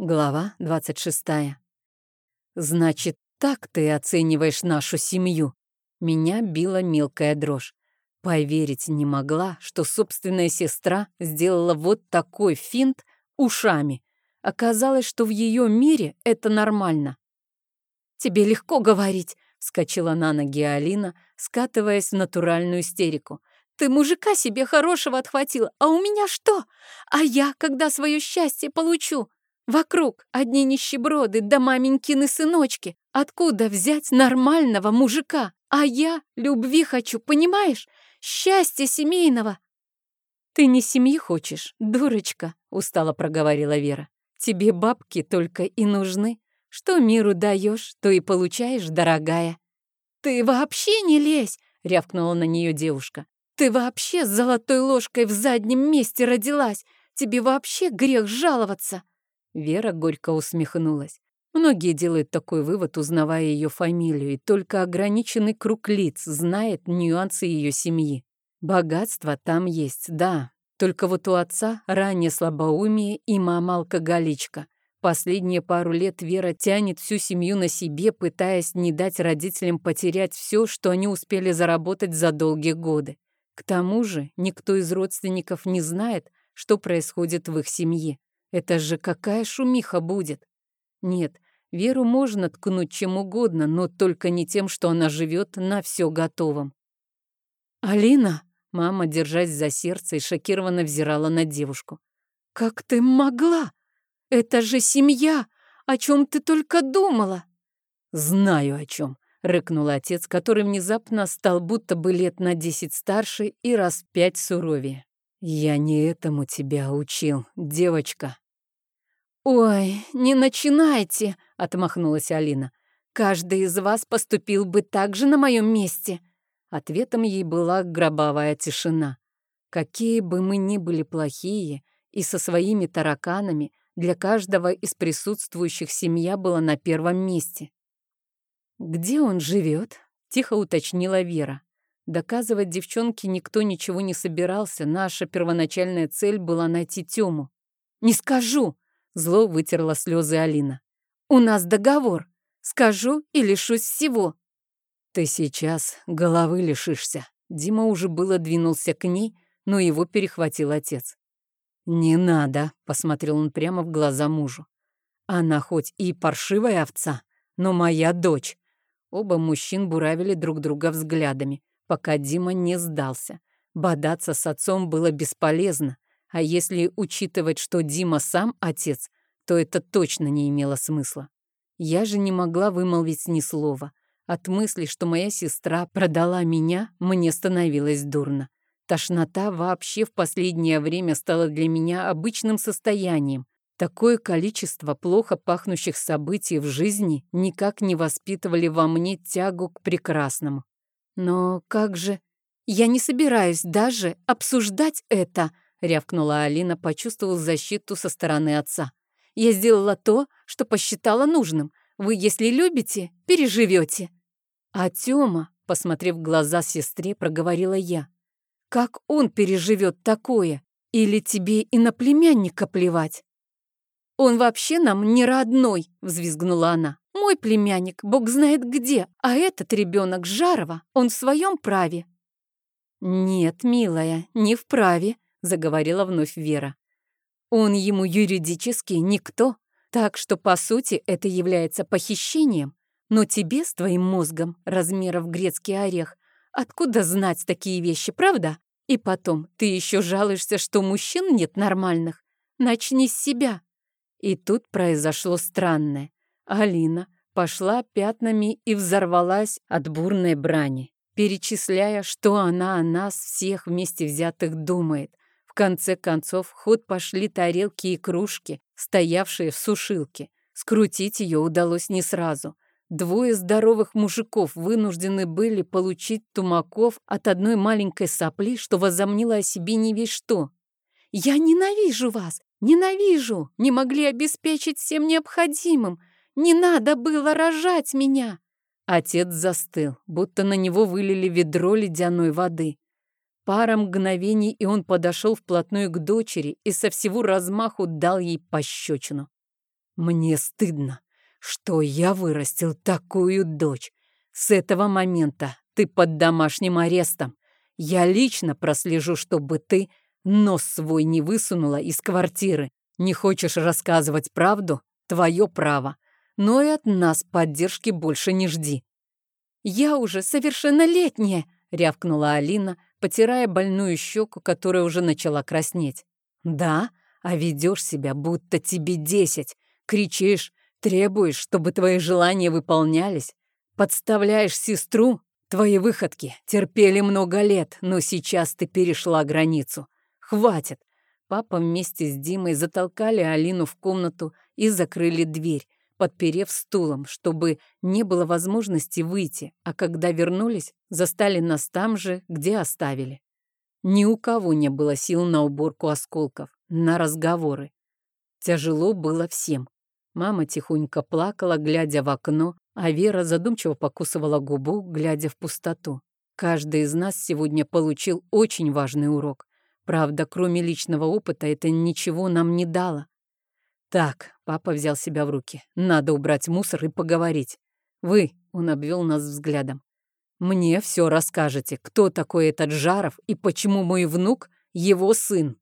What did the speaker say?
Глава 26. «Значит, так ты оцениваешь нашу семью?» Меня била мелкая дрожь. Поверить не могла, что собственная сестра сделала вот такой финт ушами. Оказалось, что в ее мире это нормально. «Тебе легко говорить», — вскочила на ноги Алина, скатываясь в натуральную истерику. «Ты мужика себе хорошего отхватила, а у меня что? А я, когда свое счастье получу? Вокруг одни нищеброды да маменькины сыночки. Откуда взять нормального мужика? А я любви хочу, понимаешь? Счастья семейного. Ты не семьи хочешь, дурочка, устало проговорила Вера. Тебе бабки только и нужны. Что миру даешь, то и получаешь, дорогая. Ты вообще не лезь, рявкнула на нее девушка. Ты вообще с золотой ложкой в заднем месте родилась. Тебе вообще грех жаловаться. Вера горько усмехнулась. Многие делают такой вывод, узнавая ее фамилию, и только ограниченный круг лиц знает нюансы ее семьи. Богатство там есть, да. Только вот у отца ранее слабоумие и мама-алкоголичка. Последние пару лет Вера тянет всю семью на себе, пытаясь не дать родителям потерять все, что они успели заработать за долгие годы. К тому же никто из родственников не знает, что происходит в их семье. Это же какая шумиха будет? Нет, Веру можно ткнуть чем угодно, но только не тем, что она живет на все готовом. «Алина!» — мама, держась за сердце, и шокированно взирала на девушку. «Как ты могла? Это же семья! О чем ты только думала?» «Знаю о чем», — рыкнул отец, который внезапно стал будто бы лет на десять старше и раз пять суровее. «Я не этому тебя учил, девочка». «Ой, не начинайте!» — отмахнулась Алина. «Каждый из вас поступил бы так же на моем месте». Ответом ей была гробовая тишина. Какие бы мы ни были плохие и со своими тараканами, для каждого из присутствующих семья была на первом месте. «Где он живет?» — тихо уточнила Вера. Доказывать девчонке никто ничего не собирался. Наша первоначальная цель была найти Тему. «Не скажу!» — зло вытерла слезы Алина. «У нас договор. Скажу и лишусь всего». «Ты сейчас головы лишишься». Дима уже было двинулся к ней, но его перехватил отец. «Не надо», — посмотрел он прямо в глаза мужу. «Она хоть и паршивая овца, но моя дочь». Оба мужчин буравили друг друга взглядами пока Дима не сдался. Бодаться с отцом было бесполезно, а если учитывать, что Дима сам отец, то это точно не имело смысла. Я же не могла вымолвить ни слова. От мысли, что моя сестра продала меня, мне становилось дурно. Тошнота вообще в последнее время стала для меня обычным состоянием. Такое количество плохо пахнущих событий в жизни никак не воспитывали во мне тягу к прекрасному. «Но как же...» «Я не собираюсь даже обсуждать это», — рявкнула Алина, почувствовав защиту со стороны отца. «Я сделала то, что посчитала нужным. Вы, если любите, переживете». А Тёма, посмотрев в глаза сестре, проговорила я. «Как он переживет такое? Или тебе и на племянника плевать?» «Он вообще нам не родной», — взвизгнула она. Мой племянник, бог знает где, а этот ребенок Жарова, он в своем праве. Нет, милая, не в праве, заговорила вновь Вера. Он ему юридически никто, так что, по сути, это является похищением. Но тебе с твоим мозгом размеров грецкий орех откуда знать такие вещи, правда? И потом, ты еще жалуешься, что мужчин нет нормальных. Начни с себя. И тут произошло странное. Алина пошла пятнами и взорвалась от бурной брани, перечисляя, что она о нас всех вместе взятых думает. В конце концов, в ход пошли тарелки и кружки, стоявшие в сушилке. Скрутить ее удалось не сразу. Двое здоровых мужиков вынуждены были получить тумаков от одной маленькой сопли, что возомнила о себе не весь что. «Я ненавижу вас! Ненавижу! Не могли обеспечить всем необходимым! Не надо было рожать меня!» Отец застыл, будто на него вылили ведро ледяной воды. Пара мгновений, и он подошел вплотную к дочери и со всего размаху дал ей пощечину. Мне стыдно, что я вырастил такую дочь. С этого момента ты под домашним арестом. Я лично прослежу, чтобы ты нос свой не высунула из квартиры. Не хочешь рассказывать правду? Твое право. Но и от нас поддержки больше не жди. «Я уже совершеннолетняя!» — рявкнула Алина, потирая больную щеку, которая уже начала краснеть. «Да? А ведешь себя, будто тебе десять. Кричишь, требуешь, чтобы твои желания выполнялись. Подставляешь сестру. Твои выходки терпели много лет, но сейчас ты перешла границу. Хватит. Папа вместе с Димой затолкали Алину в комнату и закрыли дверь, подперев стулом, чтобы не было возможности выйти, а когда вернулись, застали нас там же, где оставили. Ни у кого не было сил на уборку осколков, на разговоры. Тяжело было всем. Мама тихонько плакала, глядя в окно, а Вера задумчиво покусывала губу, глядя в пустоту. Каждый из нас сегодня получил очень важный урок. Правда, кроме личного опыта, это ничего нам не дало. Так, папа взял себя в руки. Надо убрать мусор и поговорить. Вы, он обвел нас взглядом. Мне все расскажете, кто такой этот Жаров и почему мой внук его сын.